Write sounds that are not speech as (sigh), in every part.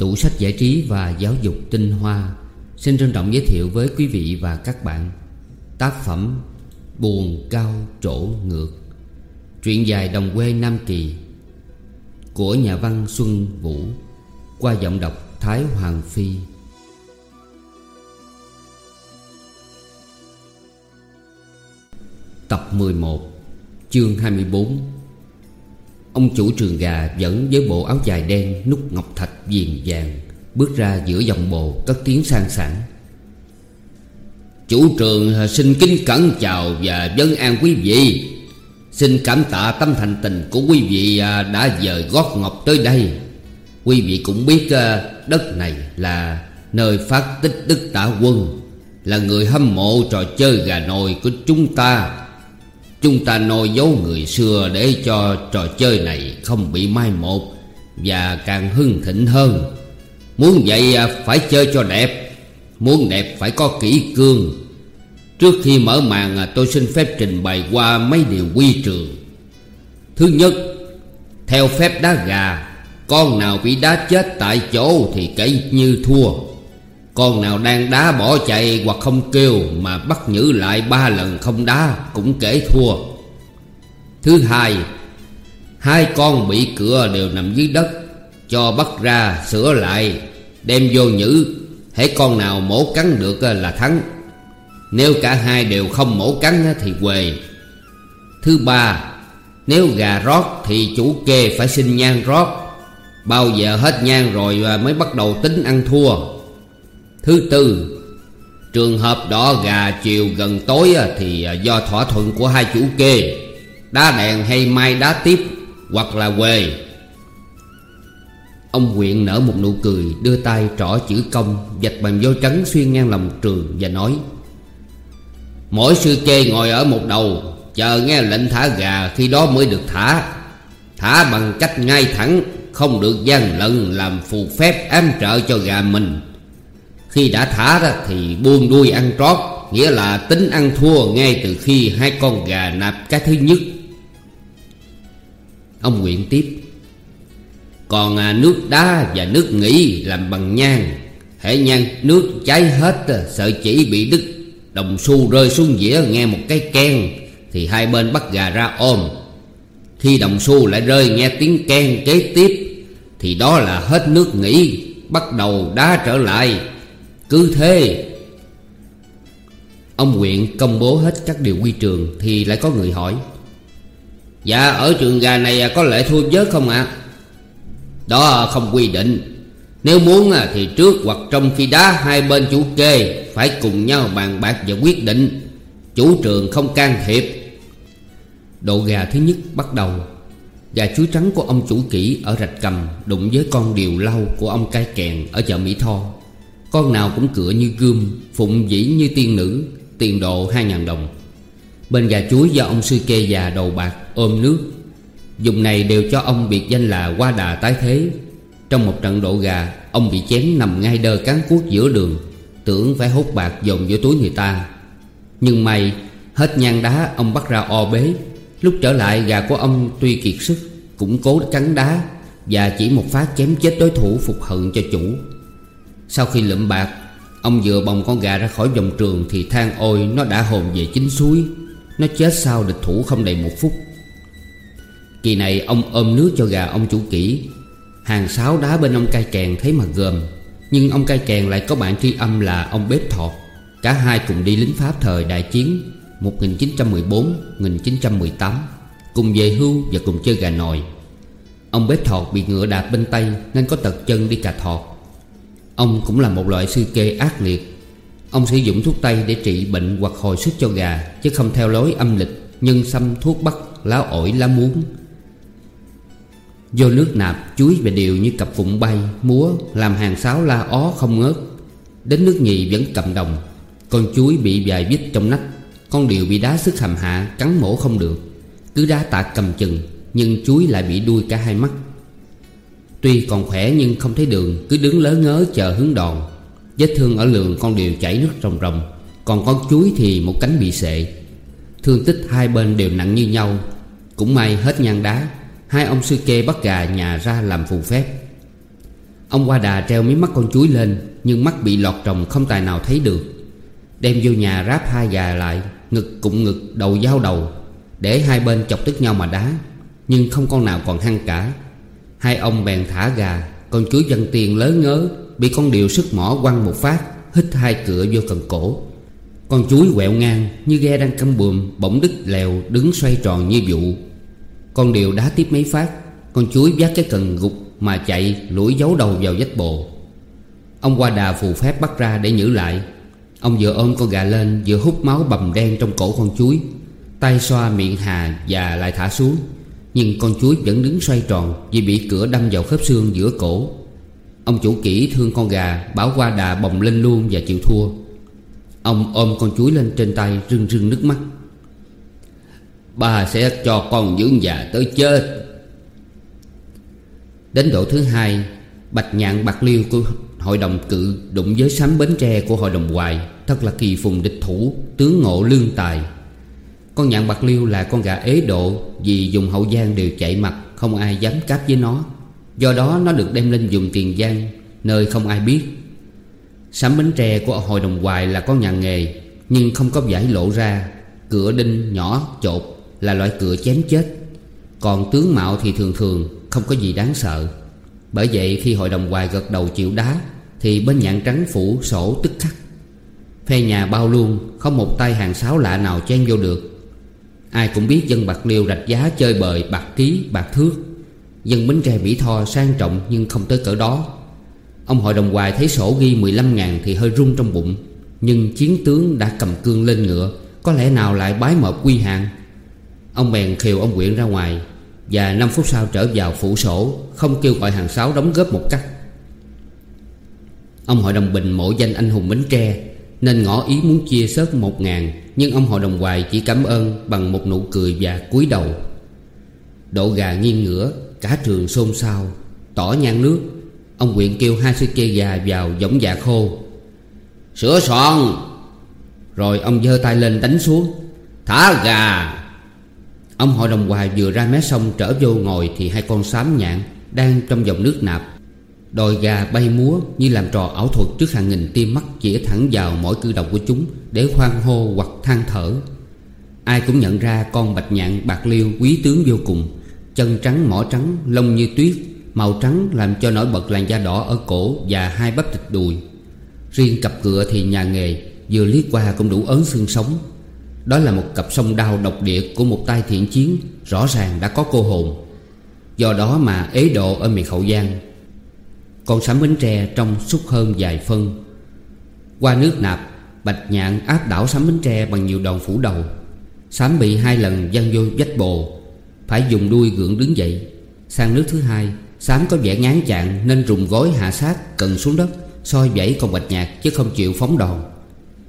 Tủ sách giải trí và giáo dục tinh hoa. Xin trân trọng giới thiệu với quý vị và các bạn Tác phẩm Buồn cao trổ ngược, Truyện dài đồng quê Nam Kỳ Của nhà văn Xuân Vũ, Qua giọng đọc Thái Hoàng Phi. Tập 11 Chương 24 Ông chủ trường gà vẫn với bộ áo dài đen nút ngọc thạch viền vàng, Bước ra giữa dòng bồ cất tiếng sang sảng. Chủ trường, xin kính cẩn chào và vấn an quý vị. Xin cảm tạ tâm thành tình của quý vị à, đã dời gót ngọc tới đây. Quý vị cũng biết à, đất này là nơi phát tích đức tả quân, Là người hâm mộ trò chơi gà nồi của chúng ta. Chúng ta noi dấu người xưa để cho trò chơi này không bị mai một Và càng hưng thịnh hơn. Muốn vậy à, phải chơi cho đẹp. Muốn đẹp, phải có kỹ cương. Trước khi mở màn à, tôi xin phép trình bày qua mấy điều quy trường. Thứ nhất, Theo phép đá gà, Con nào bị đá chết tại chỗ thì kể như thua. Con nào đang đá bỏ chạy hoặc không kêu Mà bắt nhử lại ba lần không đá cũng kể thua. Thứ hai Hai con bị cửa đều nằm dưới đất, Cho bắt ra sửa lại, Đem vô nhử Hễ con nào mổ cắn được là thắng. Nếu cả hai đều không mổ cắn thì quề. Thứ ba, Nếu gà rót thì chủ kê phải xin nhang rót. Bao giờ hết nhang rồi mới bắt đầu tính ăn thua. Thứ tư, Trường hợp đỏ gà chiều gần tối Thì à, do thỏa thuận của hai chủ kê, Đá đèn hay mai đá tiếp Hoặc là quề. Ông huyện nở một nụ cười, Đưa tay trỏ chữ công, Dạch bằng vô trắng xuyên ngang lòng trường Và nói, Mỗi sư kê ngồi ở một đầu, Chờ nghe lệnh thả gà Khi đó mới được thả. Thả bằng cách ngay thẳng, Không được gian lận làm phù phép ám trợ cho gà mình. Khi đã thả ra thì buông đuôi ăn trót Nghĩa là tính ăn thua ngay từ khi hai con gà nạp cái thứ nhất. Ông Nguyện tiếp Còn à, nước đá và nước nghỉ làm bằng nhang hãy nhang nước cháy hết à, Sợ chỉ bị đứt Đồng xu rơi xuống dĩa nghe một cái ken Thì hai bên bắt gà ra ôm. Khi đồng xu lại rơi nghe tiếng ken kế tiếp Thì đó là hết nước nghỉ Bắt đầu đá trở lại. Cứ thế. Ông huyện công bố hết các điều quy trường Thì lại có người hỏi. Dạ ở trường gà này có lệ thua giới không ạ? Đó không quy định. Nếu muốn thì trước hoặc trong khi đá, Hai bên chủ kê Phải cùng nhau bàn bạc và quyết định. Chủ trường không can thiệp. Độ gà thứ nhất bắt đầu. Gà chuối trắng của ông chủ kỹ ở rạch cầm Đụng với con điều lau của ông cai kèn ở chợ Mỹ Tho. Con nào cũng cửa như gươm, Phụng dĩ như tiên nữ, Tiền độ hai ngàn đồng. Bên gà chuối do ông sư kê già đầu bạc ôm nước. Dùng này đều cho ông biệt danh là qua đà tái thế. Trong một trận độ gà, Ông bị chém nằm ngay đơ cán cuốc giữa đường, Tưởng phải hút bạc dồn vô túi người ta. Nhưng may, Hết nhang đá, ông bắt ra o bế. Lúc trở lại, gà của ông tuy kiệt sức, Cũng cố cắn đá Và chỉ một phát chém chết đối thủ phục hận cho chủ. Sau khi lượm bạc, Ông vừa bồng con gà ra khỏi vòng trường Thì than ôi nó đã hồn về chính suối. Nó chết sau địch thủ không đầy một phút. Kỳ này ông ôm nước cho gà ông chủ kỹ Hàng sáu đá bên ông cai kèn thấy mà gờm. Nhưng ông cai kèn lại có bạn tri âm là ông bếp thọt Cả hai cùng đi lính Pháp thời đại chiến 1914-1918 Cùng về hưu và cùng chơi gà nồi Ông bếp thọt bị ngựa đạp bên tay Nên có tật chân đi cà thọt. Ông cũng là một loại sư kê ác liệt. Ông sử dụng thuốc tây để trị bệnh hoặc hồi sức cho gà, Chứ không theo lối âm lịch, Nhân xăm thuốc bắc, lá ổi, lá muống. Vô nước nạp, chuối và điều như cặp phụng bay, Múa, làm hàng sáo la ó không ngớt. Đến nước nhì vẫn cầm đồng. Con chuối bị vài vít trong nách. Con điều bị đá sức hầm hạ, Cắn mổ không được. Cứ đá tạc cầm chừng, Nhưng chuối lại bị đuôi cả hai mắt. Tuy còn khỏe nhưng không thấy đường, Cứ đứng lớ ngớ chờ hướng đòn. Vết thương ở lường con đều chảy nước rồng rồng Còn con chuối thì một cánh bị sệ. Thương tích hai bên đều nặng như nhau, Cũng may hết nhang đá, Hai ông sư kê bắt gà nhà ra làm phù phép. Ông qua đà treo miếng mắt con chuối lên, Nhưng mắt bị lọt trồng không tài nào thấy được. Đem vô nhà ráp hai gà lại, Ngực cụng ngực, đầu giao đầu, Để hai bên chọc tức nhau mà đá, Nhưng không con nào còn hăng cả. Hai ông bèn thả gà. Con chuối dân tiền lớn ngớ, Bị con điều sức mỏ quăng một phát, Hít hai cửa vô cần cổ. Con chuối quẹo ngang Như ghe đang cắm buồm Bỗng đứt lèo đứng xoay tròn như vụ. Con điều đá tiếp mấy phát, Con chuối vác cái cần gục Mà chạy lũi giấu đầu vào vách bồ. Ông qua đà phù phép bắt ra để nhử lại. Ông vừa ôm con gà lên, Vừa hút máu bầm đen trong cổ con chuối Tay xoa miệng hà và lại thả xuống. Nhưng con chuối vẫn đứng xoay tròn Vì bị cửa đâm vào khớp xương giữa cổ. Ông chủ kỹ thương con gà, Bảo qua đà bồng lên luôn và chịu thua. Ông ôm con chuối lên trên tay, rưng rưng nước mắt. Bà sẽ cho con dưỡng già tới chết. Đến độ thứ hai, Bạch nhạn bạc liêu của hội đồng cự Đụng với sám bến tre của hội đồng hoài, Thật là kỳ phùng địch thủ, Tướng ngộ lương tài. Con nhạn bạc liêu là con gà ế độ, Vì dùng hậu giang đều chạy mặt, Không ai dám cáp với nó. Do đó nó được đem lên dùng tiền giang, Nơi không ai biết. Sám bánh tre của hội đồng hoài là con nhà nghề, Nhưng không có giải lộ ra. Cửa đinh, nhỏ, chột Là loại cửa chém chết. Còn tướng mạo thì thường thường, Không có gì đáng sợ. Bởi vậy khi hội đồng hoài gật đầu chịu đá, Thì bên nhạn trắng phủ sổ tức khắc. Phe nhà bao luôn, Không một tay hàng sáo lạ nào chen vô được. Ai cũng biết dân bạc liêu rạch giá chơi bời, bạc ký, bạc thước. Dân Bến tre Mỹ Tho sang trọng nhưng không tới cỡ đó. Ông hội đồng hoài thấy sổ ghi 15 ngàn thì hơi rung trong bụng. Nhưng chiến tướng đã cầm cương lên ngựa, Có lẽ nào lại bái mợp quy hàng? Ông bèn khiều ông quyện ra ngoài Và 5 phút sau trở vào phủ sổ, Không kêu gọi hàng sáu đóng góp một cách. Ông hội đồng bình mộ danh anh hùng Bến tre nên ngỏ ý muốn chia sớt một ngàn, Nhưng ông hội đồng hoài chỉ cảm ơn Bằng một nụ cười và cúi đầu. Độ gà nghiêng ngửa, Cả trường xôn xao, Tỏ nhang nước. Ông quyện kêu hai sư kê gà vào giống dạ khô. Sửa soạn. Rồi ông giơ tay lên đánh xuống. Thả gà. Ông hội đồng hoài vừa ra mé sông trở vô ngồi Thì hai con xám nhạn Đang trong dòng nước nạp. Đòi gà bay múa như làm trò ảo thuật Trước hàng nghìn tim mắt chĩa thẳng vào mỗi cử động của chúng Để hoan hô hoặc than thở. Ai cũng nhận ra con bạch nhạn, bạc liêu, quý tướng vô cùng. Chân trắng, mỏ trắng, lông như tuyết, Màu trắng làm cho nổi bật làn da đỏ ở cổ Và hai bắp thịt đùi. Riêng cặp cửa thì nhà nghề, Vừa liếc qua cũng đủ ớn xương sống. Đó là một cặp sông đao độc địa Của một tay thiện chiến, Rõ ràng đã có cô hồn. Do đó mà ế độ ở miền Hậu Giang con sắm bánh tre trong xúc hơn vài phân. Qua nước nạp, Bạch nhạn áp đảo sắm bánh tre bằng nhiều đòn phủ đầu. Sám bị hai lần văng vô vách bồ. Phải dùng đuôi gượng đứng dậy. Sang nước thứ hai, Sám có vẻ ngán chạng Nên rùng gối hạ sát, cần xuống đất, soi vẫy con bạch nhạc chứ không chịu phóng đòn.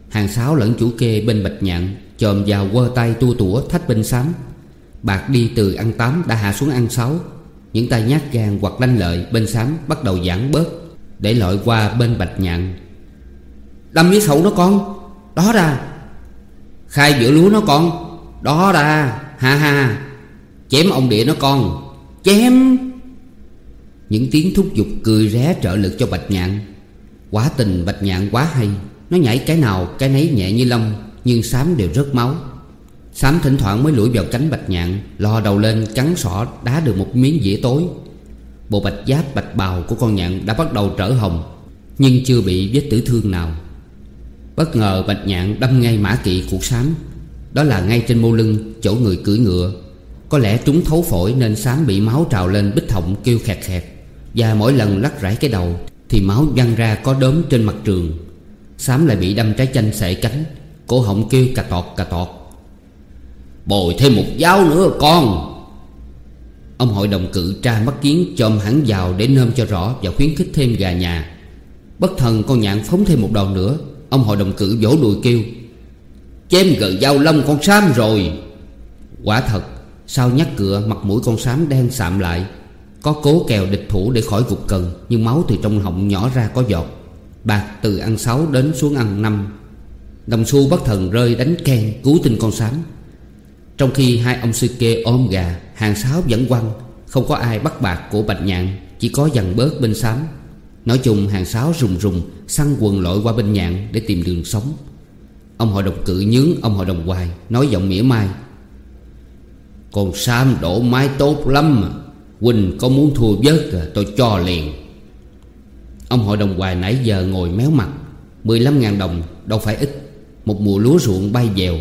Hàng sáu lẫn chủ kê bên bạch nhạn Chồm vào quơ tay tua tủa thách bên sám. Bạc đi từ ăn tám đã hạ xuống ăn sáu. Những tay nhát gan hoặc lanh lợi bên sám bắt đầu giãn bớt, Để lội qua bên bạch nhạn. Đâm dưới sậu nó con, Đó ra. Khai giữa lúa nó con, Đó ra, Ha ha. Chém ông địa nó con, Chém. Những tiếng thúc giục cười ré trợ lực cho bạch nhạn. Quá tình bạch nhạn quá hay, Nó nhảy cái nào cái nấy nhẹ như lông, Nhưng xám đều rớt máu sám thỉnh thoảng mới lủi vào cánh bạch nhạn Lò đầu lên cắn sọ đá được một miếng dĩa tối. Bộ bạch giáp bạch bào của con nhạn đã bắt đầu trở hồng Nhưng chưa bị vết tử thương nào. Bất ngờ bạch nhạn đâm ngay mã kỵ của sám, Đó là ngay trên mô lưng chỗ người cưỡi ngựa. Có lẽ trúng thấu phổi nên sám bị máu trào lên bích họng kêu khẹt khẹt Và mỗi lần lắc rải cái đầu Thì máu văng ra có đốm trên mặt trường. Sám lại bị đâm trái chanh sệ cánh Cổ họng kêu cà tọt cà tọt. Bồi thêm một giáo nữa con. Ông hội đồng cự tra mắt kiến chôm hẳn vào để nôm cho rõ Và khuyến khích thêm gà nhà. Bất thần con nhạn phóng thêm một đòn nữa, Ông hội đồng cự vỗ đùi kêu, Chém gờ dao lông con xám rồi. Quả thật, Sau nhắc cửa, mặt mũi con xám đen sạm lại. Có cố kèo địch thủ để khỏi gục cần, Nhưng máu từ trong họng nhỏ ra có giọt. Bạc từ ăn sáu đến xuống ăn năm. Đồng xu bất thần rơi đánh khen cứu tinh con xám trong khi hai ông sư kê ôm gà Hàng sáu vẫn quăng Không có ai bắt bạc của bạch nhạn Chỉ có dằn bớt bên xám Nói chung hàng sáu rùng rùng Săn quần lội qua bên nhạn để tìm đường sống. Ông hội đồng cự nhướng ông hội đồng hoài Nói giọng mỉa mai. Còn Sam đổ mái tốt lắm mà Quỳnh có muốn thua vớt à, tôi cho liền. Ông hội đồng hoài nãy giờ ngồi méo mặt 15.000 đồng đâu phải ít Một mùa lúa ruộng bay dèo.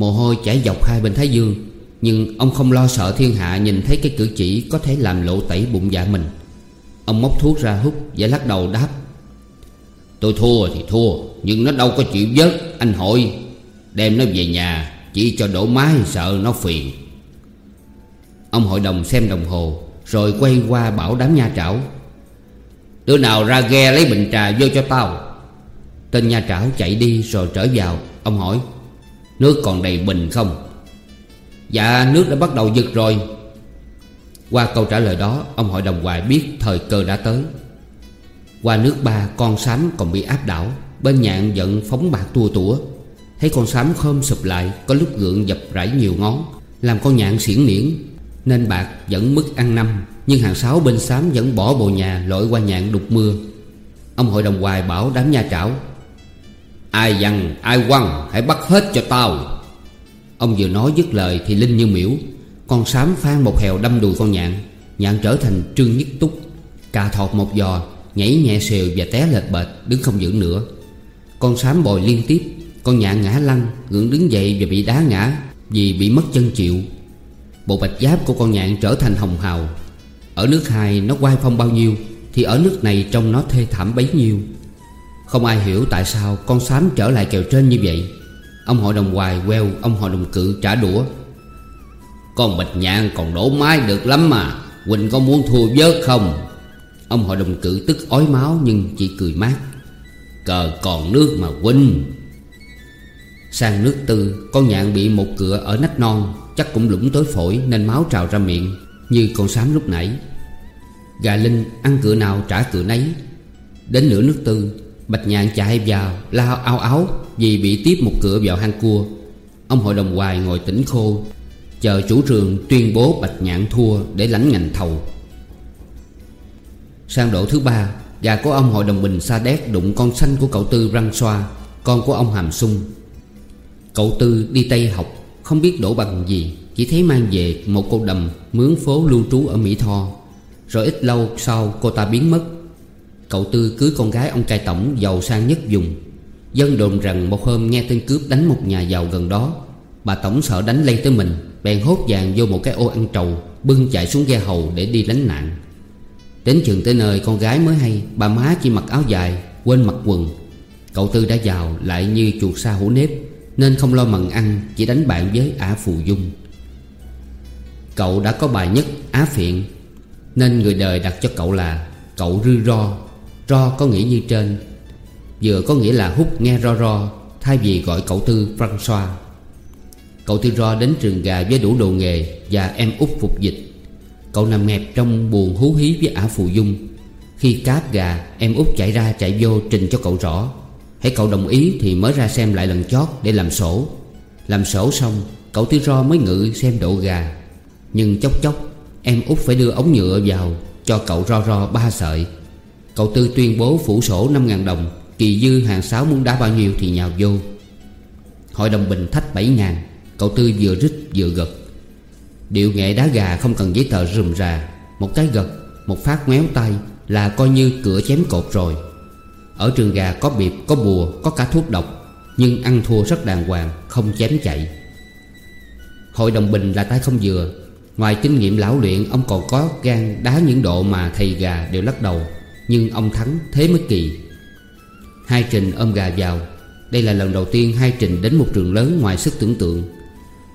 Mồ hôi chảy dọc hai bên thái dương, Nhưng ông không lo sợ thiên hạ nhìn thấy cái cử chỉ Có thể làm lộ tẩy bụng dạ mình. Ông móc thuốc ra hút và lắc đầu đáp, Tôi thua thì thua, Nhưng nó đâu có chịu vớt, Anh hội Đem nó về nhà, Chỉ cho đổ mái sợ nó phiền. Ông hội đồng xem đồng hồ, Rồi quay qua bảo đám nha trảo, Đứa nào ra ghe lấy bình trà vô cho tao. Tên nha trảo chạy đi rồi trở vào, Ông hỏi Nước còn đầy bình không? Dạ nước đã bắt đầu giật rồi. Qua câu trả lời đó, Ông hội đồng hoài biết thời cơ đã tới. Qua nước ba, con sám còn bị áp đảo. Bên nhạn giận phóng bạc tua tủa. Thấy con sám khom sụp lại, Có lúc gượng dập rải nhiều ngón, Làm con nhạn xiển niễn. Nên bạc vẫn mức ăn năm, Nhưng hàng sáu bên sám vẫn bỏ bồ nhà Lội qua nhạn đục mưa. Ông hội đồng hoài bảo đám nha trảo Ai dằn, ai quăng, Hãy bắt hết cho tao. Ông vừa nói dứt lời thì Linh như miễu Con sám phan một hèo đâm đùi con nhạn. Nhạn trở thành trương nhất túc. Cà thọt một giò, Nhảy nhẹ xèo và té lệch bệt, Đứng không vững nữa. Con sám bồi liên tiếp, Con nhạn ngã lăn Gượng đứng dậy và bị đá ngã Vì bị mất chân chịu. Bộ bạch giáp của con nhạn trở thành hồng hào. Ở nước hai nó quay phong bao nhiêu, Thì ở nước này trông nó thê thảm bấy nhiêu. Không ai hiểu tại sao con sám trở lại kèo trên như vậy. Ông hội đồng hoài queo, Ông hội đồng cự trả đũa. Con bạch nhạn còn đổ mái được lắm mà, Quỳnh có muốn thua vớt không? Ông hội đồng cự tức ói máu Nhưng chỉ cười mát. Cờ còn nước mà Quỳnh. Sang nước tư, Con nhạn bị một cựa ở nách non, Chắc cũng lũng tối phổi Nên máu trào ra miệng, Như con sám lúc nãy. Gà Linh ăn cựa nào trả cựa nấy. Đến nửa nước tư Bạch nhạn chạy vào lao ao áo Vì bị tiếp một cửa vào hang cua. Ông hội đồng hoài ngồi tỉnh khô, Chờ chủ trường tuyên bố bạch nhạn thua Để lãnh ngành thầu. Sang độ thứ ba, Gà của ông hội đồng bình sa đét Đụng con xanh của cậu Tư răng xoa, Con của ông hàm sung. Cậu Tư đi Tây học, Không biết đổ bằng gì, Chỉ thấy mang về một cô đầm Mướn phố lưu trú ở Mỹ Tho. Rồi ít lâu sau cô ta biến mất Cậu Tư cưới con gái ông cai tổng giàu sang nhất vùng. Dân đồn rằng một hôm nghe tên cướp đánh một nhà giàu gần đó, Bà tổng sợ đánh lây tới mình, Bèn hốt vàng vô một cái ô ăn trầu, Bưng chạy xuống ghe hầu để đi lánh nạn. Đến chừng tới nơi con gái mới hay, Bà má chỉ mặc áo dài, Quên mặc quần. Cậu Tư đã giàu lại như chuột sa hủ nếp, Nên không lo mần ăn, Chỉ đánh bạn với ả phù dung. Cậu đã có bài nhất, Á Phiện, Nên người đời đặt cho cậu là Cậu Rư Ro. Ro có nghĩa như trên. Vừa có nghĩa là hút nghe ro ro Thay vì gọi cậu Tư Francois, Cậu Tư Ro đến trường gà với đủ đồ nghề Và em út phục dịch. Cậu nằm nghẹp trong buồn hú hí với ả phù dung. Khi cáp gà Em út chạy ra chạy vô trình cho cậu rõ. Hãy cậu đồng ý thì mới ra xem lại lần chót để làm sổ. Làm sổ xong Cậu Tư Ro mới ngự xem độ gà. Nhưng chốc chốc Em út phải đưa ống nhựa vào Cho cậu ro ro ba sợi. Cậu Tư tuyên bố phủ sổ 5.000 đồng Kỳ dư hàng sáu muốn đá bao nhiêu thì nhào vô. Hội đồng bình thách 7 ngàn Cậu Tư vừa rít vừa gật. Điệu nghệ đá gà không cần giấy tờ rùm rà Một cái gật Một phát ngoéo tay Là coi như cửa chém cột rồi. Ở trường gà có biệp, có bùa, có cả thuốc độc Nhưng ăn thua rất đàng hoàng Không chém chạy. Hội đồng bình là tay không vừa. Ngoài kinh nghiệm lão luyện Ông còn có gan đá những độ mà thầy gà đều lắc đầu. Nhưng ông thắng thế mới kỳ. Hai Trình ôm gà vào. Đây là lần đầu tiên Hai Trình đến một trường lớn ngoài sức tưởng tượng.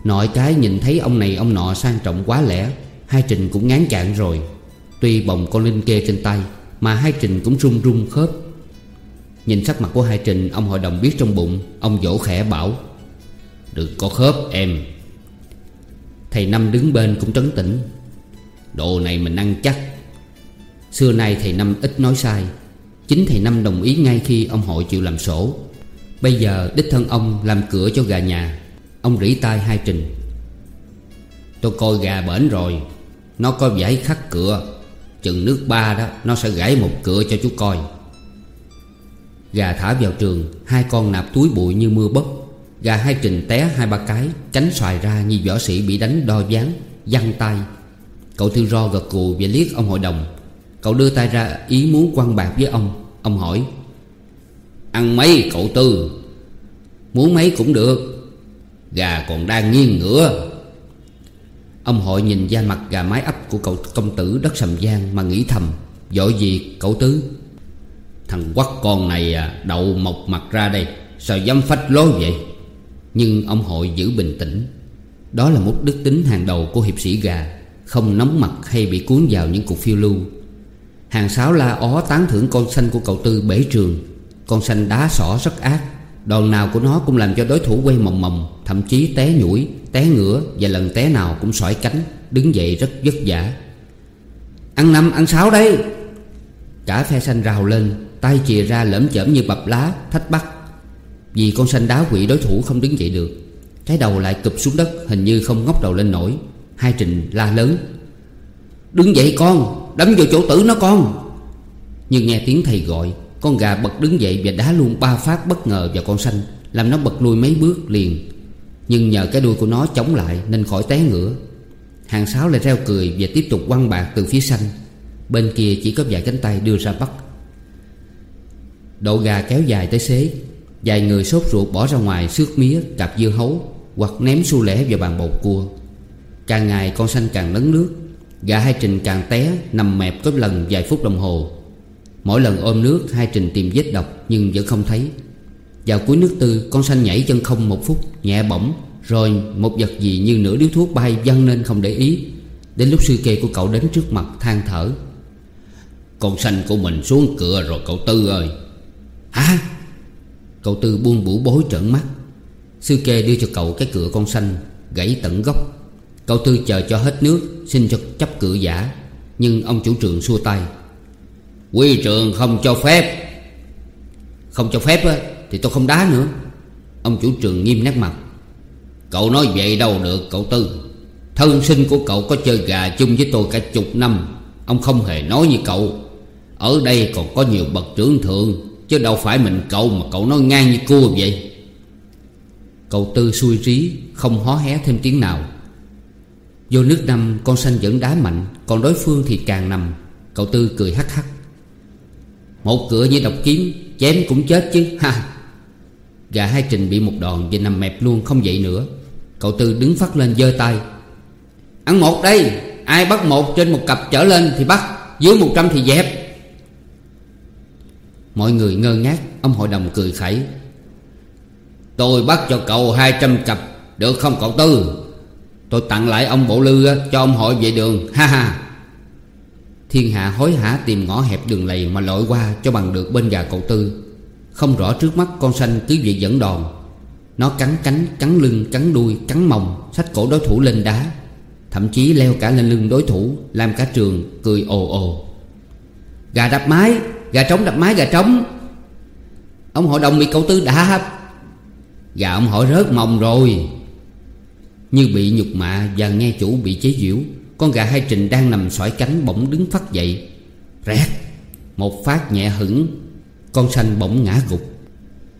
Nội cái nhìn thấy ông này ông nọ sang trọng quá lẽ Hai Trình cũng ngán chạng rồi. Tuy bồng con linh kê trên tay, Mà Hai Trình cũng run run khớp. Nhìn sắc mặt của Hai Trình, Ông hội đồng biết trong bụng, Ông dỗ khẽ bảo, Đừng có khớp, em. Thầy Năm đứng bên cũng trấn tĩnh, Đồ này mình ăn chắc. Xưa nay thầy Năm ít nói sai. Chính thầy Năm đồng ý ngay khi ông hội chịu làm sổ. Bây giờ đích thân ông làm cửa cho gà nhà. Ông rỉ tai hai trình. Tôi coi gà bển rồi. Nó có giải khắc cửa. Chừng nước ba đó, Nó sẽ gãy một cửa cho chú coi. Gà thả vào trường, Hai con nạp túi bụi như mưa bấc Gà hai trình té hai ba cái Cánh xoài ra như võ sĩ bị đánh đo ván Văng tay. Cậu thư ro gật cù và liếc ông hội đồng. Cậu đưa tay ra ý muốn quăng bạc với ông. Ông hỏi Ăn mấy cậu Tư? Muốn mấy cũng được. Gà còn đang nghiêng ngửa Ông hội nhìn da mặt gà mái ấp của cậu công tử đất sầm giang Mà nghĩ thầm giỏi gì cậu Tứ Thằng quắc con này à, đậu mọc mặt ra đây Sao dám phách lối vậy? Nhưng ông hội giữ bình tĩnh. Đó là một đức tính hàng đầu của hiệp sĩ gà Không nóng mặt hay bị cuốn vào những cuộc phiêu lưu. Hàng sáo la ó tán thưởng con xanh của cậu Tư bể trường. Con xanh đá sỏ rất ác. Đòn nào của nó cũng làm cho đối thủ quay mòng mòng Thậm chí té nhũi, té ngửa Và lần té nào cũng sỏi cánh Đứng dậy rất vất vả. Ăn năm, ăn sáu đấy Cả phe xanh rào lên Tay chìa ra lẫm chởm như bập lá Thách bắt. Vì con xanh đá quỷ đối thủ không đứng dậy được Cái đầu lại cụp xuống đất Hình như không ngóc đầu lên nổi. Hai trình la lớn. Đứng dậy con Đấm vào chỗ tử nó con. Nhưng nghe tiếng thầy gọi Con gà bật đứng dậy và đá luôn ba phát bất ngờ vào con xanh Làm nó bật lui mấy bước liền. Nhưng nhờ cái đuôi của nó chống lại Nên khỏi té ngửa. Hàng sáu lại reo cười và tiếp tục quăng bạc từ phía xanh Bên kia chỉ có vài cánh tay đưa ra bắt. Độ gà kéo dài tới xế. Vài người sốt ruột bỏ ra ngoài xước mía, cặp dưa hấu Hoặc ném su lẻ vào bàn bột cua. Càng ngày con xanh càng lấn nước. Gà hai trình càng té, Nằm mẹp có lần vài phút đồng hồ. Mỗi lần ôm nước, hai trình tìm vết độc Nhưng vẫn không thấy. Vào cuối nước tư, con xanh nhảy chân không một phút, Nhẹ bỏng. Rồi một vật gì như nửa điếu thuốc bay văng nên không để ý. Đến lúc sư kê của cậu đến trước mặt than thở. Con xanh của mình xuống cửa rồi, cậu Tư ơi. Hả? Cậu Tư buông bủ bối trợn mắt. Sư kê đưa cho cậu cái cửa con xanh Gãy tận gốc. Cậu Tư chờ cho hết nước, Xin cho chấp cửa giả. Nhưng ông chủ trường xua tay. Quy trường không cho phép. Không cho phép á, Thì tôi không đá nữa. Ông chủ trường nghiêm nét mặt. Cậu nói vậy đâu được, cậu Tư. Thân sinh của cậu có chơi gà chung với tôi cả chục năm. Ông không hề nói như cậu. Ở đây còn có nhiều bậc trưởng thượng, Chứ đâu phải mình cậu mà cậu nói ngang như cua vậy. Cậu Tư xui trí Không hó hé thêm tiếng nào. Vô nước năm con xanh vẫn đá mạnh, Còn đối phương thì càng nằm. Cậu Tư cười hắc hắc. Một cửa như độc kiếm, Chém cũng chết chứ, ha. Gà hai trình bị một đòn Và nằm mẹp luôn, không dậy nữa. Cậu Tư đứng phát lên giơ tay. Ăn một đây, Ai bắt một trên một cặp trở lên thì bắt, Dưới một trăm thì dẹp. Mọi người ngơ ngác, Ông hội đồng cười khẩy. Tôi bắt cho cậu hai trăm cặp, Được không cậu Tư? Tôi tặng lại ông bộ lư cho ông hội vệ đường. Ha ha. Thiên hạ hối hả tìm ngõ hẹp đường lầy Mà lội qua cho bằng được bên gà cậu Tư. Không rõ trước mắt con xanh cứ việc dẫn đòn. Nó cắn cánh, cắn lưng, cắn đuôi, cắn mông Xách cổ đối thủ lên đá. Thậm chí leo cả lên lưng đối thủ Làm cả trường cười ồ ồ. Gà đập mái Gà trống đập mái gà trống. Ông hội đồng bị cậu Tư đạp. Gà ông hội rớt mồng rồi. Như bị nhục mạ và nghe chủ bị chế giễu, Con gà hai trình đang nằm sỏi cánh bỗng đứng phát dậy. Rẹt! Một phát nhẹ hững, Con xanh bỗng ngã gục.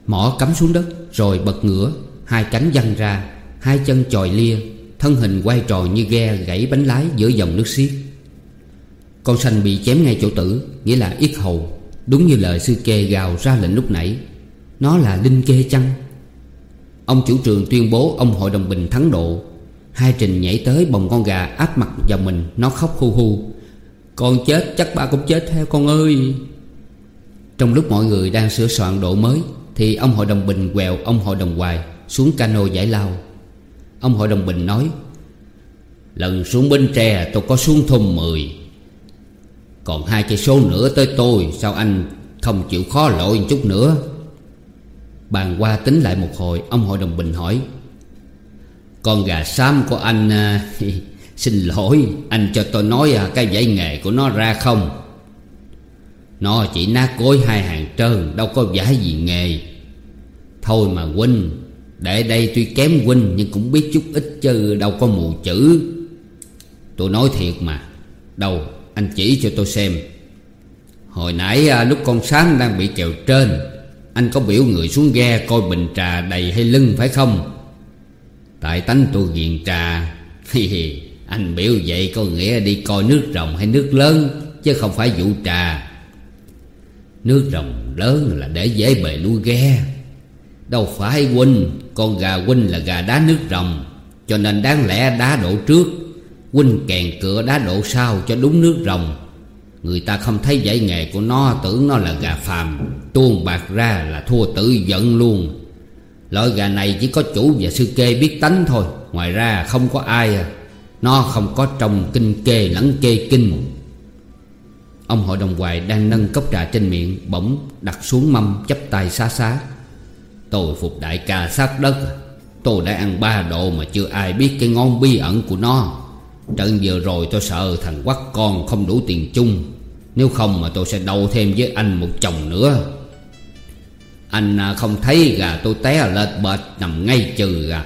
Mỏ cắm xuống đất, Rồi bật ngửa, Hai cánh văng ra, Hai chân chòi lia, Thân hình quay tròn như ghe gãy bánh lái giữa dòng nước xiết. Con xanh bị chém ngay chỗ tử, Nghĩa là yết hầu, Đúng như lời sư kê gào ra lệnh lúc nãy. Nó là linh kê chăng? Ông chủ trường tuyên bố ông hội đồng bình thắng độ. Hai trình nhảy tới bồng con gà áp mặt vào mình, Nó khóc hu hu. Con chết, chắc ba cũng chết theo con ơi. Trong lúc mọi người đang sửa soạn độ mới, Thì ông hội đồng bình quẹo ông hội đồng hoài Xuống cano giải lao. Ông hội đồng bình nói, Lần xuống Bến Tre tôi có xuống thùng 10 Còn hai cây số nữa tới tôi, Sao anh không chịu khó lội một chút nữa? Bàn qua tính lại một hồi Ông hội đồng bình hỏi Con gà xám của anh à, (laughs) Xin lỗi Anh cho tôi nói à, cái giải nghề của nó ra không? Nó chỉ nát cối hai hàng trơn Đâu có giải gì nghề. Thôi mà huynh Để đây tuy kém huynh Nhưng cũng biết chút ít chứ Đâu có mù chữ. Tôi nói thiệt mà Đâu Anh chỉ cho tôi xem. Hồi nãy à, lúc con sáng đang bị kẹo trên anh có biểu người xuống ghe coi bình trà đầy hay lưng, phải không? Tại tánh tôi nghiện trà. (laughs) Anh biểu vậy có nghĩa đi coi nước rồng hay nước lớn, Chứ không phải vụ trà. Nước rồng lớn là để dễ bề nuôi ghe. Đâu phải huynh, Con gà huynh là gà đá nước rồng, Cho nên đáng lẽ đá đổ trước. Huynh kèn cửa đá đổ sau cho đúng nước rồng. Người ta không thấy dạy nghề của nó, Tưởng nó là gà phàm. Tuôn bạc ra là thua tự giận luôn. Loại gà này chỉ có chủ và sư kê biết tánh thôi. Ngoài ra không có ai à. Nó không có trong kinh kê, lẫn kê kinh. Ông hội đồng hoài đang nâng cốc trà trên miệng, Bỗng đặt xuống mâm chấp tay xá xá. Tôi phục đại ca sát đất. Tôi đã ăn ba độ mà chưa ai biết cái ngon bí ẩn của nó. Trận vừa rồi tôi sợ thằng quắc con không đủ tiền chung. Nếu không mà tôi sẽ đầu thêm với anh một chồng nữa. Anh à, không thấy gà tôi té lệch bệt nằm ngay trừ gà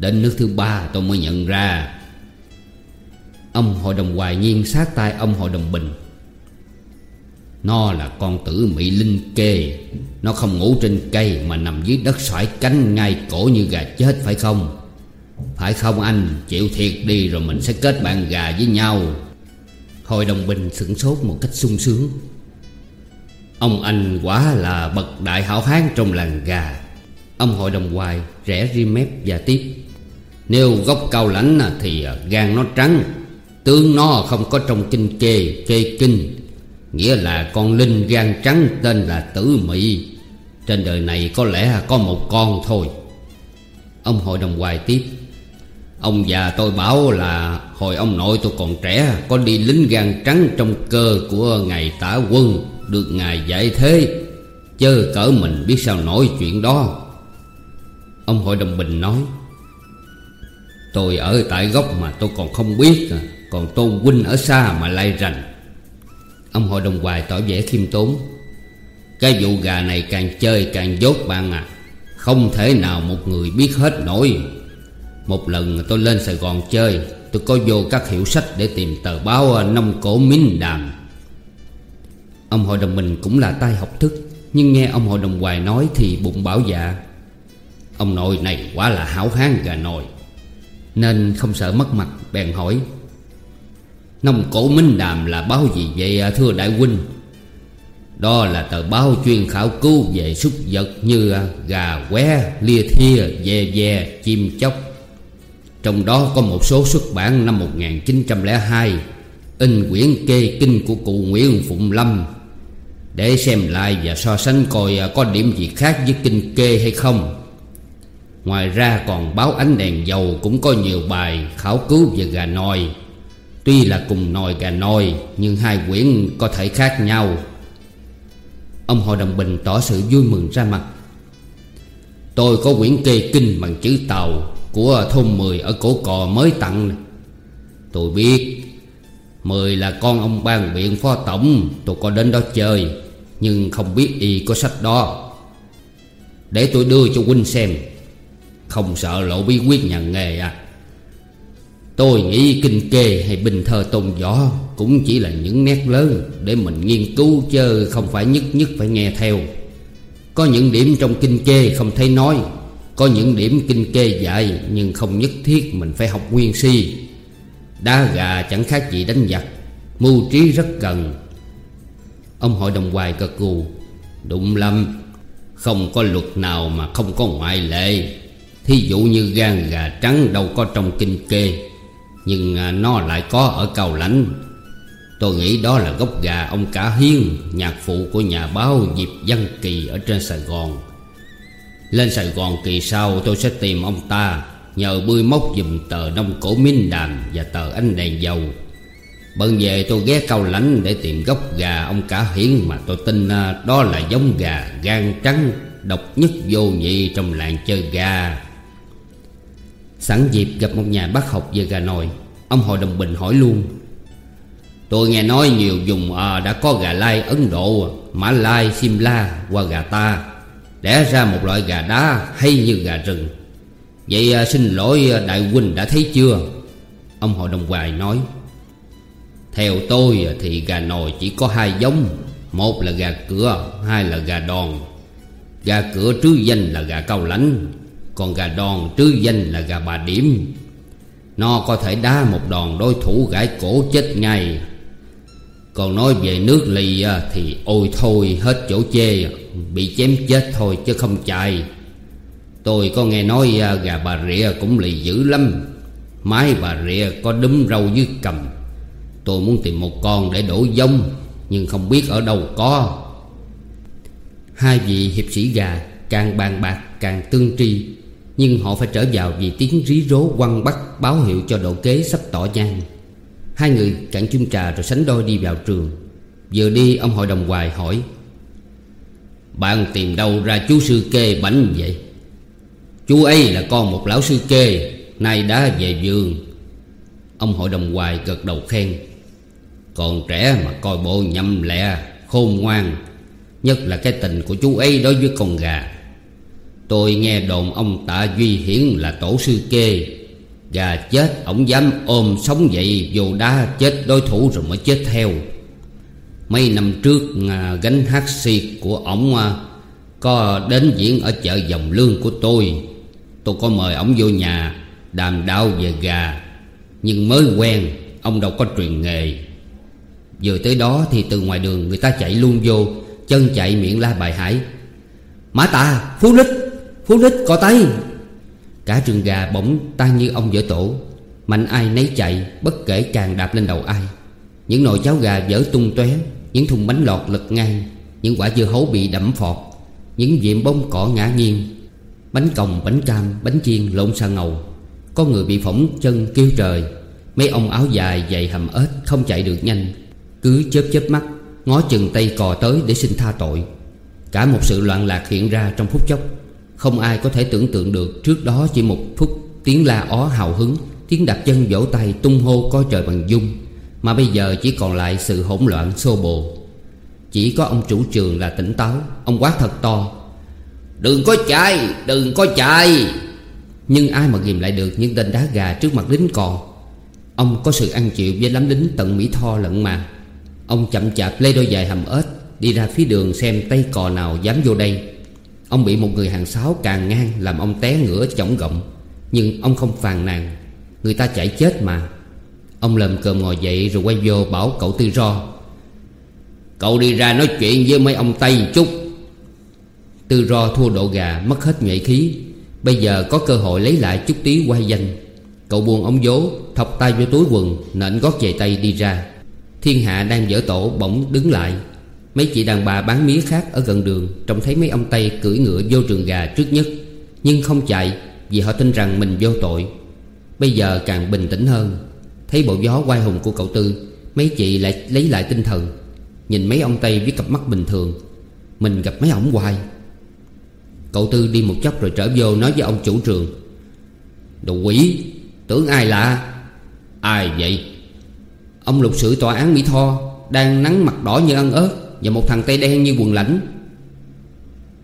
Đến nước thứ ba tôi mới nhận ra. Ông hội đồng hoài nhiên sát tay ông hội đồng bình. Nó là con tử Mỹ Linh kê. Nó không ngủ trên cây mà nằm dưới đất sỏi cánh ngay cổ như gà chết, phải không? Phải không anh? Chịu thiệt đi rồi mình sẽ kết bạn gà với nhau. Hội đồng bình sửng sốt một cách sung sướng. Ông anh quả là bậc đại hảo hán trong làng gà. Ông hội đồng hoài rẽ ri mép và tiếp. Nếu gốc cao lãnh à, thì à, gan nó trắng Tướng nó không có trong kinh kê, kê kinh. Nghĩa là con linh gan trắng tên là Tử Mị. Trên đời này có lẽ có một con thôi. Ông hội đồng hoài tiếp. Ông già tôi bảo là Hồi ông nội tôi còn trẻ, Có đi lính gan trắng trong cơ của ngài tả quân, Được ngài dạy thế. Chớ cỡ mình biết sao nổi chuyện đó. Ông hội đồng bình nói, Tôi ở tại gốc mà tôi còn không biết. Còn Tôn Huynh ở xa mà lai rành. Ông hội đồng hoài tỏ vẻ khiêm tốn, Cái vụ gà này càng chơi càng dốt bạn à. Không thể nào một người biết hết nổi. Một lần tôi lên Sài Gòn chơi Tôi có vô các hiệu sách để tìm tờ báo à, nông cổ Minh Đàm. Ông hội đồng mình cũng là tay học thức Nhưng nghe ông hội đồng hoài nói thì bụng bảo dạ. Ông nội này quá là hảo hán gà nồi Nên không sợ mất mặt bèn hỏi Nông cổ Minh Đàm là báo gì vậy à, thưa đại huynh? Đó là tờ báo chuyên khảo cứu về súc vật như à, gà qué, lia thia, dê dê, chim chóc trong đó có một số xuất bản năm 1902 In quyển kê kinh của cụ Nguyễn Phụng Lâm. Để xem lại và so sánh coi à, có điểm gì khác với kinh kê hay không. Ngoài ra còn báo ánh đèn dầu cũng có nhiều bài khảo cứu về gà nòi. Tuy là cùng nồi gà nồi Nhưng hai quyển có thể khác nhau. Ông hội đồng bình tỏ sự vui mừng ra mặt. Tôi có quyển kê kinh bằng chữ tàu. Của thôn 10 ở cổ cò mới tặng. Tôi biết Mười là con ông ban biện phó tổng, Tôi có đến đó chơi, Nhưng không biết y có sách đó. Để tôi đưa cho huynh xem. Không sợ lộ bí quyết nhà nghề à. Tôi nghĩ kinh kê hay bình thơ tôn võ Cũng chỉ là những nét lớn Để mình nghiên cứu chứ không phải nhất nhất phải nghe theo. Có những điểm trong kinh kê không thấy nói. Có những điểm kinh kê dạy Nhưng không nhất thiết mình phải học nguyên si. Đá gà chẳng khác gì đánh giặc. Mưu trí rất cần. Ông hội đồng hoài gật gù Đụng lâm Không có luật nào mà không có ngoại lệ. Thí dụ như gan gà trắng đâu có trong kinh kê. Nhưng à, nó lại có ở cầu lãnh. Tôi nghĩ đó là gốc gà ông cả Hiên, Nhạc phụ của nhà báo Diệp Văn Kỳ ở trên Sài Gòn. Lên Sài Gòn kỳ sau tôi sẽ tìm ông ta Nhờ bươi móc dùm tờ Nông Cổ Minh Đàm Và tờ anh Đèn Dầu. Bận về tôi ghé cao lãnh để tìm gốc gà ông cả hiến Mà tôi tin à, đó là giống gà gan trắng Độc nhất vô nhị trong làng chơi gà. Sẵn dịp gặp một nhà bác học về gà nồi Ông hội đồng bình hỏi luôn. Tôi nghe nói nhiều vùng à, đã có gà lai Ấn Độ Mã Lai, Simla qua gà ta. Đẻ ra một loại gà đá hay như gà rừng. Vậy à, xin lỗi à, đại huynh đã thấy chưa? Ông hội đồng hoài nói. Theo tôi à, thì gà nồi chỉ có hai giống. Một là gà cửa, Hai là gà đòn. Gà cửa trứ danh là gà cao lãnh, Còn gà đòn trứ danh là gà bà điểm. Nó có thể đá một đòn đối thủ gãi cổ chết ngay. Còn nói về nước lì à, thì ôi thôi, hết chỗ chê. Bị chém chết thôi, chứ không chạy. Tôi có nghe nói à, gà bà rịa cũng lì dữ lắm. Mái bà rịa có đúm râu dưới cầm. Tôi muốn tìm một con để đổ giống, Nhưng không biết ở đâu có. Hai vị hiệp sĩ gà Càng bàn bạc, càng tương tri, Nhưng họ phải trở vào vì tiếng rí rố quăng bắt Báo hiệu cho độ kế sắp tỏ nhang Hai người cạn chung trà rồi sánh đôi đi vào trường. Vừa đi, ông hội đồng hoài hỏi, Bạn tìm đâu ra chú sư kê bảnh vậy? Chú ấy là con một lão sư kê, Nay đã về vườn. Ông hội đồng hoài gật đầu khen, Còn trẻ mà coi bộ nhâm lẹ, Khôn ngoan, Nhất là cái tình của chú ấy đối với con gà. Tôi nghe đồn ông tạ Duy Hiển là tổ sư kê Gà chết, ổng dám ôm sống dậy Dù đã chết đối thủ rồi mới chết theo. Mấy năm trước gánh hát si của ổng à, Có đến diễn ở chợ dòng lương của tôi. Tôi có mời ổng vô nhà, Đàm đạo về gà. Nhưng mới quen, Ông đâu có truyền nghề. Vừa tới đó thì từ ngoài đường người ta chạy luôn vô, Chân chạy miệng la bài hải. Mã tà, Phú Lích Phú Lích có tay. Cả trường gà bỗng tan như ông vỡ tổ. Mạnh ai nấy chạy Bất kể càng đạp lên đầu ai. Những nồi cháo gà vỡ tung tóe Những thùng bánh lọt lật ngang Những quả dưa hấu bị đẫm phọt Những diệm bông cỏ ngã nghiêng Bánh còng, bánh cam, bánh chiên lộn xa ngầu. Có người bị phỏng chân kêu trời. Mấy ông áo dài dày hầm ếch không chạy được nhanh. Cứ chớp chớp mắt Ngó chừng tay cò tới để xin tha tội. Cả một sự loạn lạc hiện ra trong phút chốc. Không ai có thể tưởng tượng được, Trước đó chỉ một phút Tiếng la ó hào hứng, Tiếng đặt chân vỗ tay tung hô coi trời bằng dung, Mà bây giờ chỉ còn lại sự hỗn loạn xô bồ. Chỉ có ông chủ trường là tỉnh táo, Ông quát thật to, Đừng có chạy, Đừng có chạy! Nhưng ai mà ghim lại được những tên đá gà trước mặt lính còn Ông có sự ăn chịu với lắm lính tận Mỹ Tho lận mà. Ông chậm chạp lê đôi giày hầm ếch, Đi ra phía đường xem tay cò nào dám vô đây. Ông bị một người hàng xáo càng ngang Làm ông té ngửa chổng gọng. Nhưng ông không phàn nàn, Người ta chạy chết mà. Ông lầm cơm ngồi dậy rồi quay vô bảo cậu Tư Ro, Cậu đi ra nói chuyện với mấy ông Tây chút. Tư Ro thua độ gà, mất hết nhuệ khí. Bây giờ có cơ hội lấy lại chút tí quay danh. Cậu buông ông vố, Thọc tay vô túi quần, Nện gót về tay đi ra. Thiên hạ đang dở tổ bỗng đứng lại. Mấy chị đàn bà bán mía khác ở gần đường, Trông thấy mấy ông Tây cưỡi ngựa vô trường gà trước nhất, Nhưng không chạy Vì họ tin rằng mình vô tội. Bây giờ càng bình tĩnh hơn. Thấy bộ gió quay hùng của cậu Tư, Mấy chị lại lấy lại tinh thần, Nhìn mấy ông Tây với cặp mắt bình thường. Mình gặp mấy ổng hoài. Cậu Tư đi một chốc rồi trở vô nói với ông chủ trường. Đồ quỷ, Tưởng ai lạ? Ai vậy? Ông lục sử tòa án Mỹ Tho Đang nắng mặt đỏ như ăn ớt. Và một thằng Tây đen như quần lãnh.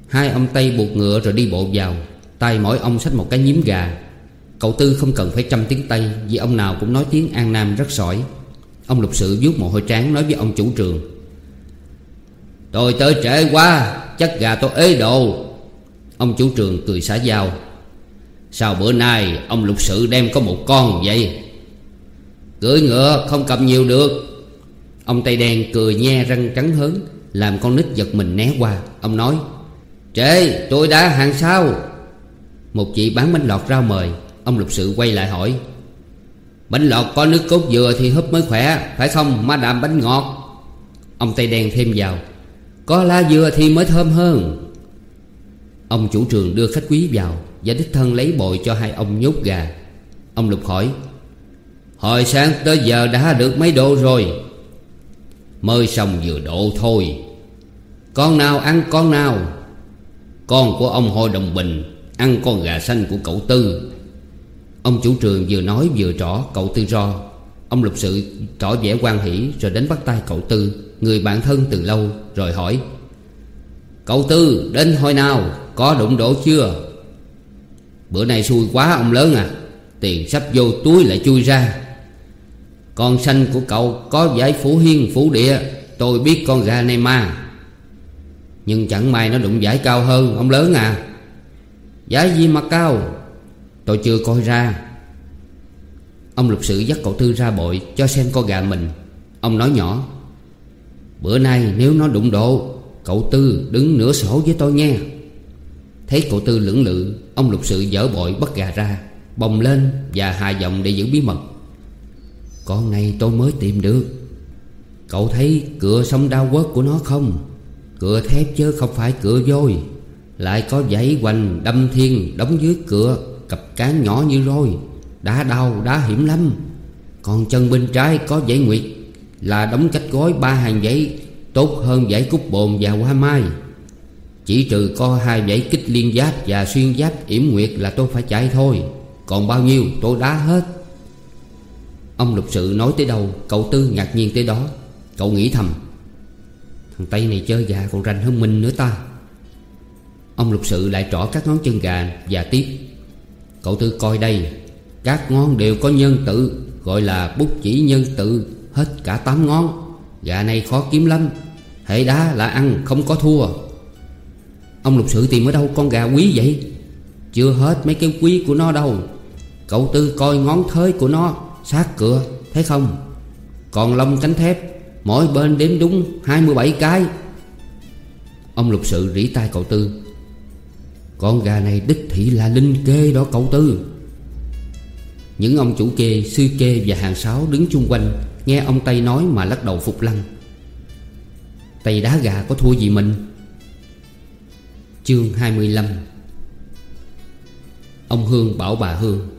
Hai ông Tây buộc ngựa rồi đi bộ vào. Tay mỗi ông xách một cái nhím gà. Cậu Tư không cần phải trăm tiếng Tây, Vì ông nào cũng nói tiếng An Nam rất sỏi. Ông lục sự vuốt mồ hôi trán nói với ông chủ trường. Tôi tới trễ quá, Chắc gà tôi ế đồ. Ông chủ trường cười xả dao. Sao bữa nay ông lục sự đem có một con vậy? Cưỡi ngựa không cầm nhiều được. Ông Tây Đen cười nhe răng trắng hớn, Làm con nít giật mình né qua. Ông nói Trễ tôi đã hàng sao? Một chị bán bánh lọt rau mời. Ông lục sự quay lại hỏi, Bánh lọt có nước cốt dừa thì húp mới khỏe, Phải không má đạm bánh ngọt? Ông Tây Đen thêm vào, Có lá dừa thì mới thơm hơn. Ông chủ trường đưa khách quý vào, Và đích thân lấy bội cho hai ông nhốt gà. Ông Lục hỏi, Hồi sáng tới giờ đã được mấy đô rồi? Mới xong vừa độ thôi. Con nào ăn con nào. Con của ông Hội Đồng Bình Ăn con gà xanh của cậu Tư. Ông chủ trường vừa nói vừa trỏ cậu Tư ro. Ông lục sự tỏ vẻ quan hỷ Rồi đến bắt tay cậu Tư, Người bạn thân từ lâu, Rồi hỏi, Cậu Tư, đến hồi nào? Có đụng độ chưa? Bữa nay xui quá, ông lớn à. Tiền sắp vô túi lại chui ra. Con sanh của cậu có giải phủ hiên phủ địa. Tôi biết con gà này mà. Nhưng chẳng may nó đụng giải cao hơn Ông lớn à. Giải gì mà cao? Tôi chưa coi ra. Ông lục sự dắt cậu Tư ra bội Cho xem con gà mình. Ông nói nhỏ, Bữa nay nếu nó đụng độ, Cậu Tư đứng nửa sổ với tôi nghe. Thấy cậu Tư lưỡng lự, Ông lục sự dở bội bắt gà ra, Bồng lên và hạ giọng để giữ bí mật. Con này tôi mới tìm được. Cậu thấy cửa sông đau quất của nó không? Cửa thép chứ không phải cửa vôi. Lại có dãy hoành đâm thiên đóng dưới cửa, Cặp cán nhỏ như roi. Đá đau, đá hiểm lắm. Còn chân bên trái có dãy nguyệt, Là đóng cách gói ba hàng dãy, Tốt hơn dãy cúc bồn và hoa mai. Chỉ trừ có hai dãy kích liên giáp Và xuyên giáp yểm nguyệt là tôi phải chạy thôi. Còn bao nhiêu, tôi đá hết. Ông lục sự nói tới đâu, Cậu Tư ngạc nhiên tới đó. Cậu nghĩ thầm, Thằng Tây này chơi gà còn rành hơn mình nữa ta. Ông lục sự lại trỏ các ngón chân gà Và tiếp, Cậu Tư coi đây, Các ngón đều có nhân tự, Gọi là bút chỉ nhân tự, Hết cả 8 ngón. Gà này khó kiếm lắm Hệ đá là ăn, không có thua. Ông lục sự tìm ở đâu con gà quý vậy? Chưa hết mấy cái quý của nó đâu. Cậu Tư coi ngón thới của nó Sát cửa thấy không? Còn lông cánh thép Mỗi bên đếm đúng 27 cái. Ông lục sự rỉ tai cậu Tư. Con gà này đích thị là linh kê đó cậu Tư. Những ông chủ kê, sư kê và hàng sáo đứng chung quanh Nghe ông Tây nói mà lắc đầu phục lăng. Tây đá gà có thua gì mình. Chương 25 Ông Hương bảo bà Hương.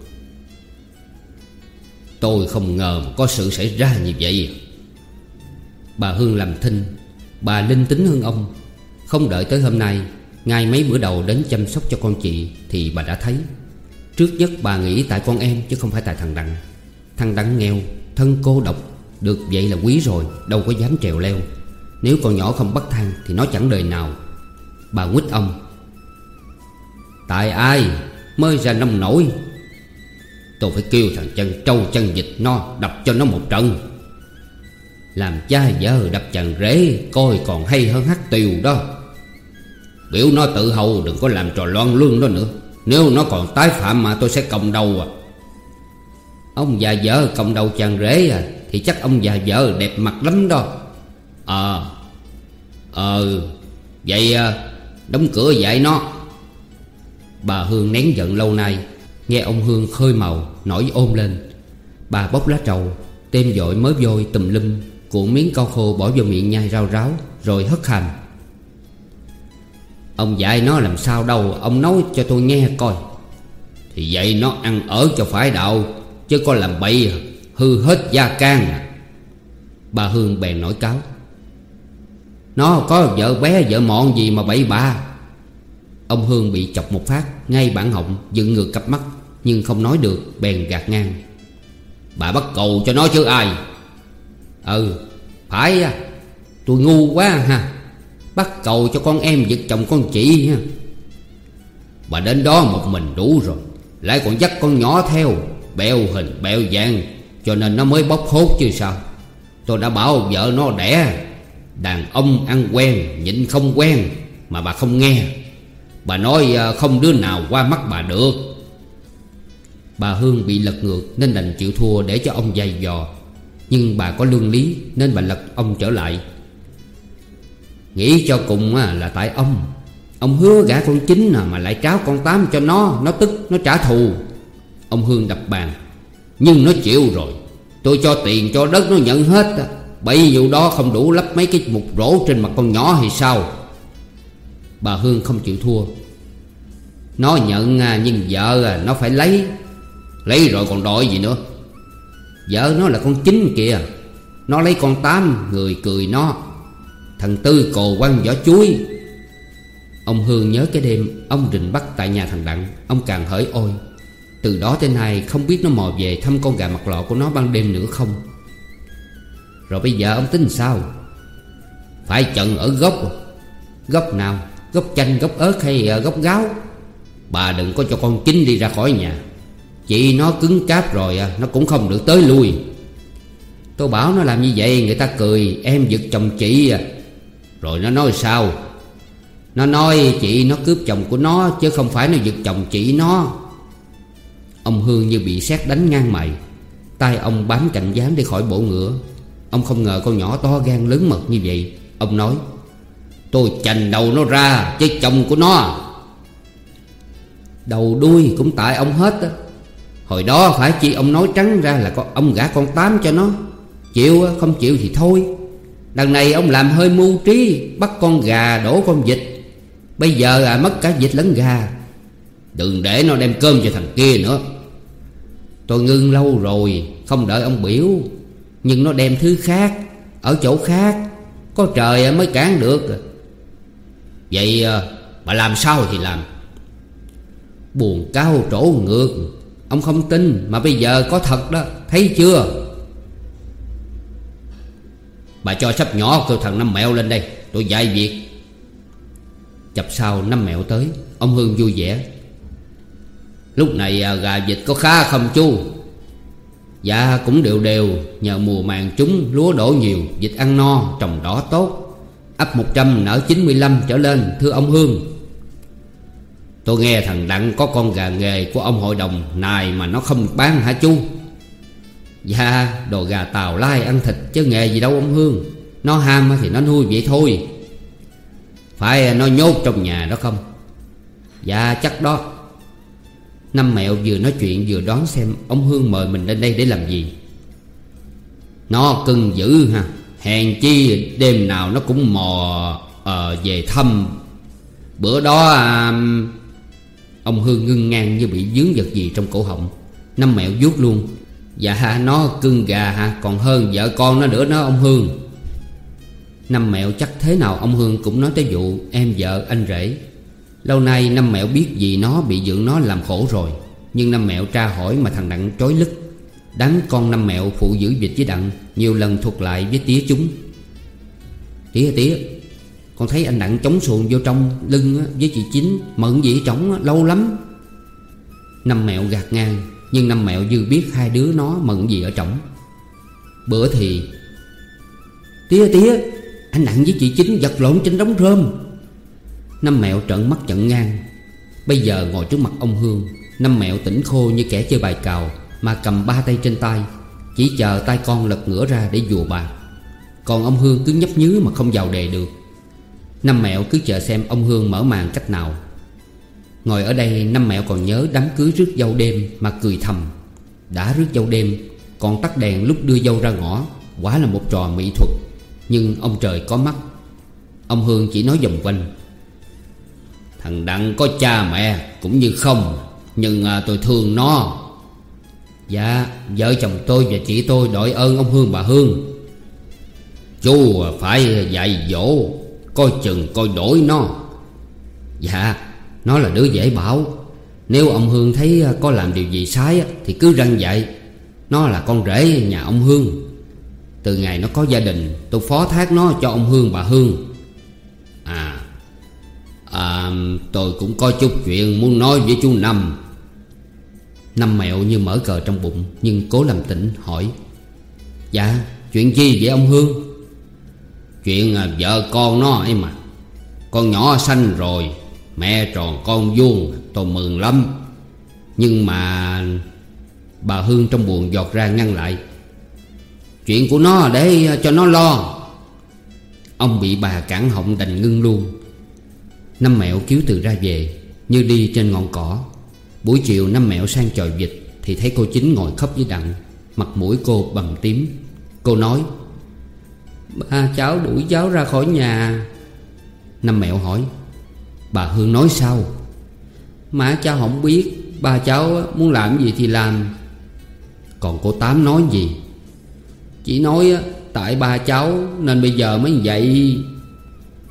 Tôi không ngờ có sự xảy ra như vậy. Bà Hương làm thinh, Bà linh tính hơn ông. Không đợi tới hôm nay, Ngay mấy bữa đầu đến chăm sóc cho con chị Thì bà đã thấy. Trước nhất bà nghĩ tại con em chứ không phải tại thằng Đặng. Thằng Đặng nghèo, Thân cô độc, Được vậy là quý rồi, Đâu có dám trèo leo. Nếu con nhỏ không bắt thang Thì nó chẳng đời nào. Bà quýt ông. Tại ai mới ra nông nổi? Tôi phải kêu thằng chân trâu chân dịch no Đập cho nó một trận. Làm cha vợ đập chàng rễ Coi còn hay hơn hát tiều đó. Biểu nó tự hầu đừng có làm trò loan lương đó nữa. Nếu nó còn tái phạm mà tôi sẽ cộng đầu à. Ông già vợ cộng đầu chàng rễ à Thì chắc ông già vợ đẹp mặt lắm đó. Ờ Ờ Vậy à, đóng cửa dạy nó. Bà Hương nén giận lâu nay. Nghe ông Hương khơi màu, Nổi ôm lên. Bà bóc lá trầu, Tem dội mới vôi tùm lum, Cuộn miếng cao khô bỏ vào miệng nhai rau ráo, Rồi hất hàm. Ông dạy nó làm sao đâu, Ông nói cho tôi nghe coi. Thì vậy nó ăn ở cho phải đạo, Chứ có làm bậy Hư hết da can à. Bà Hương bèn nổi cáo. Nó có vợ bé, vợ mọn gì mà bậy bạ Ông Hương bị chọc một phát, Ngay bản họng dựng ngược cặp mắt, Nhưng không nói được, bèn gạt ngang. Bà bắt cầu cho nó chứ ai? Ừ Phải à Tôi ngu quá ha, Bắt cầu cho con em giật chồng con chị ha Bà đến đó một mình đủ rồi, Lại còn dắt con nhỏ theo, Bèo hình bèo dạng, Cho nên nó mới bốc hốt chứ sao? Tôi đã bảo vợ nó đẻ, Đàn ông ăn quen, Nhịn không quen, Mà bà không nghe. Bà nói à, không đứa nào qua mắt bà được. Bà Hương bị lật ngược Nên đành chịu thua để cho ông dày dò. Nhưng bà có lương lý Nên bà lật ông trở lại. Nghĩ cho cùng à, là tại ông. Ông hứa gả con chính à, mà lại tráo con tám cho nó. Nó tức, nó trả thù. Ông Hương đập bàn. Nhưng nó chịu rồi. Tôi cho tiền, cho đất, nó nhận hết. Bấy nhiêu đó không đủ lắp mấy cái mục rỗ trên mặt con nhỏ hay sao. Bà Hương không chịu thua. Nó nhận à, nhưng vợ à, nó phải lấy. Lấy rồi còn đòi gì nữa? Vợ nó là con chính kìa. Nó lấy con tám Người cười nó. Thằng Tư cồ quăng vỏ chuối. Ông Hương nhớ cái đêm Ông rình bắt tại nhà thằng Đặng. Ông càng hỡi ôi. Từ đó tới nay không biết nó mò về thăm con gà mặt lọ của nó ban đêm nữa không? Rồi bây giờ ông tính sao? Phải chận ở gốc. Gốc nào? Gốc chanh, gốc ớt hay à, gốc gáo? Bà đừng có cho con chính đi ra khỏi nhà. Chị nó cứng cáp rồi à, Nó cũng không được tới lui. Tôi bảo nó làm như vậy người ta cười Em giật chồng chị à. Rồi nó nói sao? Nó nói chị nó cướp chồng của nó Chứ không phải nó giật chồng chị nó. Ông Hương như bị sét đánh ngang mày. Tay ông bám cạnh dáng để khỏi bổ ngựa. Ông không ngờ con nhỏ to gan lớn mật như vậy. Ông nói Tôi chành đầu nó ra Chứ chồng của nó. Đầu đuôi cũng tại ông hết á. Hồi đó phải chi ông nói trắng ra là con ông gả con tám cho nó. Chịu không chịu thì thôi. Đằng này ông làm hơi mưu trí, Bắt con gà đổ con vịt. Bây giờ à mất cả vịt lẫn gà. Đừng để nó đem cơm cho thằng kia nữa. Tôi ngưng lâu rồi, Không đợi ông biểu. Nhưng nó đem thứ khác, Ở chỗ khác. Có trời mới cản được. Vậy ờ, bà làm sao thì làm? Buồn cao trổ ngược. Ông không tin mà bây giờ có thật đó. Thấy chưa? Bà cho sắp nhỏ kêu thằng Năm Mẹo lên đây. Tôi dạy việc. Chập sau Năm Mẹo tới, Ông Hương vui vẻ. Lúc này ờ, gà vịt có khá không chú? Dạ cũng đều đều. Nhờ mùa màng trúng lúa đổ nhiều, Vịt ăn no, trồng đỏ tốt. Ấp 100 nở 95 trở lên, Thưa ông Hương. Tôi nghe thằng Đặng có con gà nghề của ông hội đồng Này mà nó không bán hả chú? Dạ đồ gà tàu lai ăn thịt chứ nghề gì đâu ông Hương. Nó ham thì nó nuôi vậy thôi. Phải, nó nhốt trong nhà đó không? Dạ chắc đó. Năm mẹo vừa nói chuyện vừa đoán xem Ông Hương mời mình lên đây để làm gì. Nó cưng dữ ha. Hèn chi đêm nào nó cũng mò uh, về thăm. Bữa đó uh, Ông Hương ngưng ngang như bị dướng vật gì trong cổ họng Năm mẹo vuốt luôn. Dạ nó cưng gà hả? Còn hơn vợ con nó nữa nó ông Hương. Năm mẹo chắc thế nào ông Hương cũng nói tới vụ Em vợ anh rể. Lâu nay năm mẹo biết gì nó bị dưỡng nó làm khổ rồi Nhưng năm mẹo tra hỏi mà thằng Đặng chối lứt. Đáng con năm mẹo phụ giữ vịt với Đặng, Nhiều lần thuật lại với tía chúng. Tía tía, Con thấy anh Đặng chống xuồng vô trong lưng với chị Chính Mận dĩ trống lâu lắm. Năm mẹo gạt ngang, Nhưng năm mẹo dư biết hai đứa nó mận gì ở trống. Bữa thì, Tía tía, Anh Đặng với chị Chính giật lộn trên đống rơm. Năm mẹo trợn mắt trận ngang. Bây giờ ngồi trước mặt ông Hương, Năm mẹo tỉnh khô như kẻ chơi bài cào. Mà cầm ba tay trên tay Chỉ chờ tay con lật ngửa ra để dùa bà. Còn ông Hương cứ nhấp nhứ mà không vào đề được. Năm mẹo cứ chờ xem ông Hương mở màn cách nào. Ngồi ở đây năm mẹo còn nhớ đám cưới rước dâu đêm Mà cười thầm. Đã rước dâu đêm Còn tắt đèn lúc đưa dâu ra ngõ Quả là một trò mỹ thuật. Nhưng ông trời có mắt. Ông Hương chỉ nói vòng quanh. Thằng Đặng có cha mẹ cũng như không Nhưng à, tôi thương nó. Dạ vợ chồng tôi và chị tôi đội ơn ông Hương bà Hương. Chú phải dạy dỗ, Coi chừng coi đổi nó. Dạ Nó là đứa dễ bảo. Nếu ông Hương thấy có làm điều gì sai Thì cứ răng dạy. Nó là con rể nhà ông Hương. Từ ngày nó có gia đình, Tôi phó thác nó cho ông Hương bà Hương. À À tôi cũng có chút chuyện muốn nói với chú Năm. Năm mẹo như mở cờ trong bụng Nhưng cố làm tỉnh hỏi. Dạ chuyện gì vậy ông Hương? Chuyện à, vợ con nó ấy mà. Con nhỏ xanh rồi Mẹ tròn con vuông Tôi mừng lắm. Nhưng mà Bà Hương trong buồn giọt ra ngăn lại. Chuyện của nó để à, cho nó lo. Ông bị bà cản họng đành ngưng luôn. Năm mẹo cứu từ ra về Như đi trên ngọn cỏ. Buổi chiều năm mẹo sang chòi vịt Thì thấy cô chính ngồi khóc với đặng, Mặt mũi cô bầm tím. Cô nói, Ba cháu đuổi cháu ra khỏi nhà. Năm mẹo hỏi, Bà Hương nói sao? Má cháu không biết, Ba cháu muốn làm gì thì làm. Còn cô Tám nói gì? Chỉ nói, Tại ba cháu Nên bây giờ mới vậy.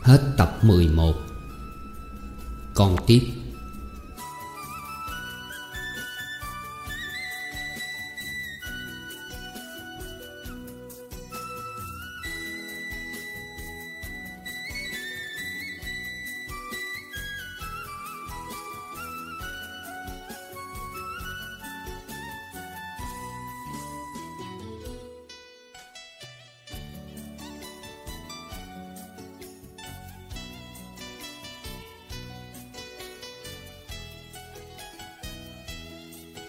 Hết tập 11 còn tiếp.